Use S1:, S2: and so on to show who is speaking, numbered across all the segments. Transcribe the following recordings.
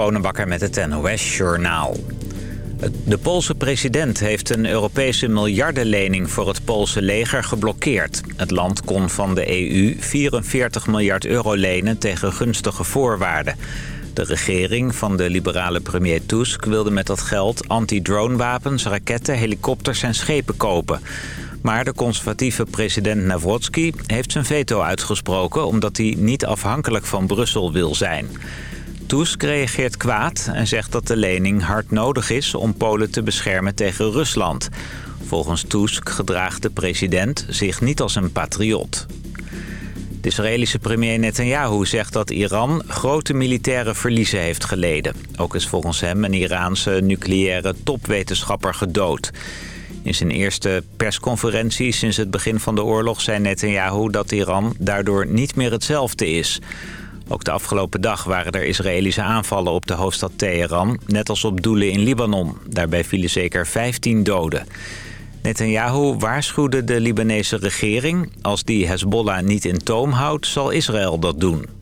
S1: Bonenbakker met het NOS Journaal. De Poolse president heeft een Europese miljardenlening voor het Poolse leger geblokkeerd. Het land kon van de EU 44 miljard euro lenen tegen gunstige voorwaarden. De regering van de liberale premier Tusk wilde met dat geld anti-dronewapens, raketten, helikopters en schepen kopen. Maar de conservatieve president Nawrotski heeft zijn veto uitgesproken... omdat hij niet afhankelijk van Brussel wil zijn. Tusk reageert kwaad en zegt dat de lening hard nodig is... om Polen te beschermen tegen Rusland. Volgens Tusk gedraagt de president zich niet als een patriot. De Israëlische premier Netanyahu zegt dat Iran grote militaire verliezen heeft geleden. Ook is volgens hem een Iraanse nucleaire topwetenschapper gedood. In zijn eerste persconferentie sinds het begin van de oorlog zei Netanyahu dat Iran daardoor niet meer hetzelfde is. Ook de afgelopen dag waren er Israëlische aanvallen op de hoofdstad Teheran, net als op doelen in Libanon. Daarbij vielen zeker 15 doden. Netanyahu waarschuwde de Libanese regering... als die Hezbollah niet in toom houdt, zal Israël dat doen.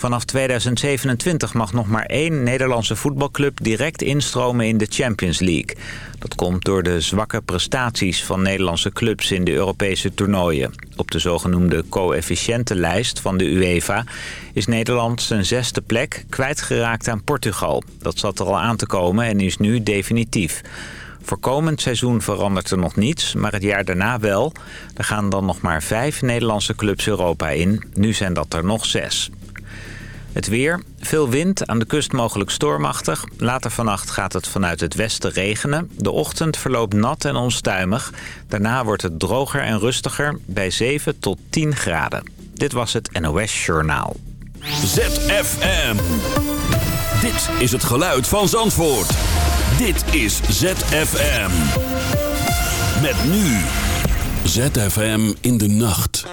S1: Vanaf 2027 mag nog maar één Nederlandse voetbalclub direct instromen in de Champions League. Dat komt door de zwakke prestaties van Nederlandse clubs in de Europese toernooien. Op de zogenoemde coëfficiëntenlijst van de UEFA is Nederland zijn zesde plek kwijtgeraakt aan Portugal. Dat zat er al aan te komen en is nu definitief. Voor komend seizoen verandert er nog niets, maar het jaar daarna wel. Er gaan dan nog maar vijf Nederlandse clubs Europa in. Nu zijn dat er nog zes. Het weer, veel wind, aan de kust mogelijk stormachtig. Later vannacht gaat het vanuit het westen regenen. De ochtend verloopt nat en onstuimig. Daarna wordt het droger en rustiger bij 7 tot 10 graden. Dit was het NOS Journaal.
S2: ZFM. Dit is het geluid van Zandvoort. Dit is ZFM. Met nu. ZFM in de nacht.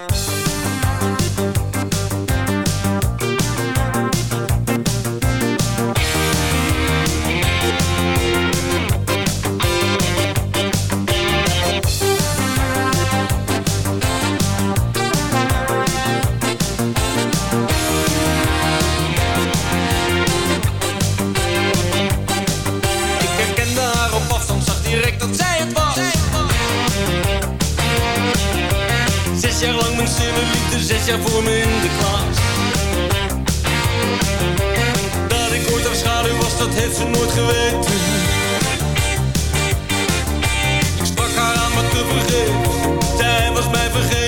S3: Jaar voor me in de. Dat ik ooit haar schaduw was, dat heeft ze nooit geweten. Ik sprak haar aan, maar te vergeven. Zij was mij vergeten.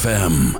S4: ZFM.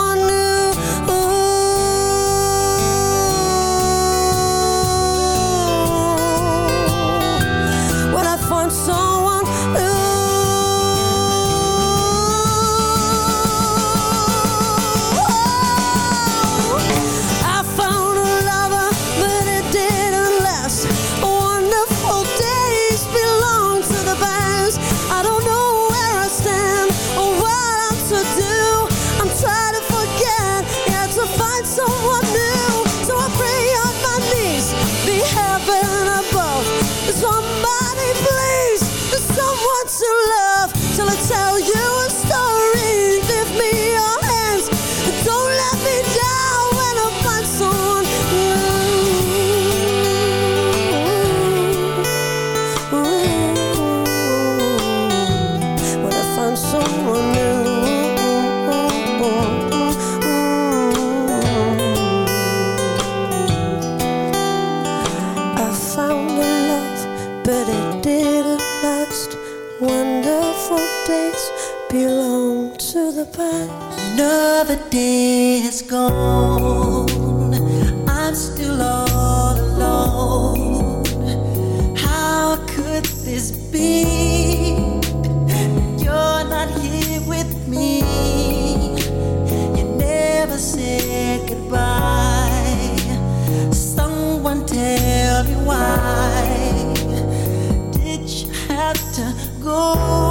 S5: found a love, but it didn't last. Wonderful days belong to the past.
S6: Another day has gone. I'm still all alone. How could this be? Go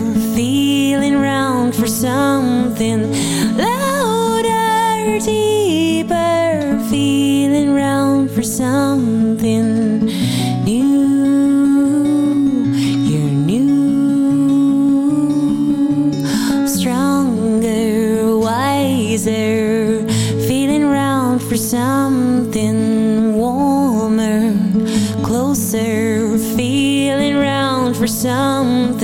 S5: something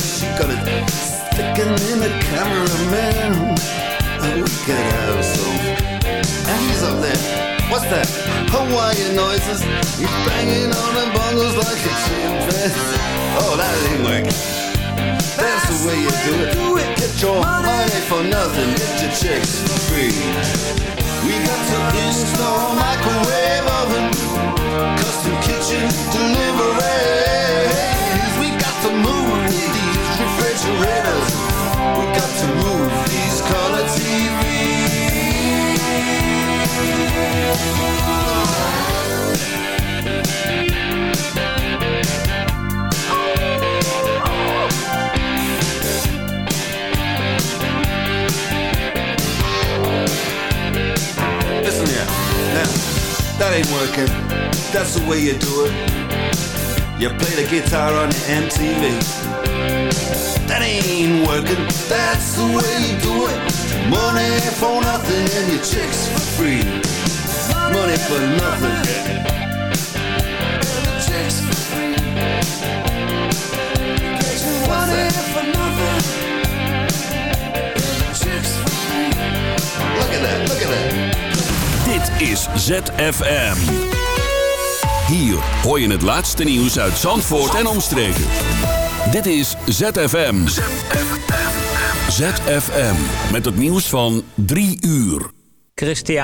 S7: she got it sticking in the cameraman. Oh, we could have some. And he's up there. What's that? Hawaiian noises. He's banging on the bongos like a chimpanzee. Oh, that ain't working. That's the way you do it. Get your money for nothing. Get your chicks for free. We got to install microwave oven, custom kitchen deliveries. We got to move We got to move these color Listen here. Now, that ain't working. That's the way you do it. You play the guitar on the MTV. That ain't working. That's the way you do it. Money for nothing and your chicks for free. Money for nothing.
S2: Dit is ZFM. Hier hoor je het laatste nieuws uit Zandvoort en omstreken. Dit is ZFM. ZFM. Met het nieuws van 3 uur.
S1: Christian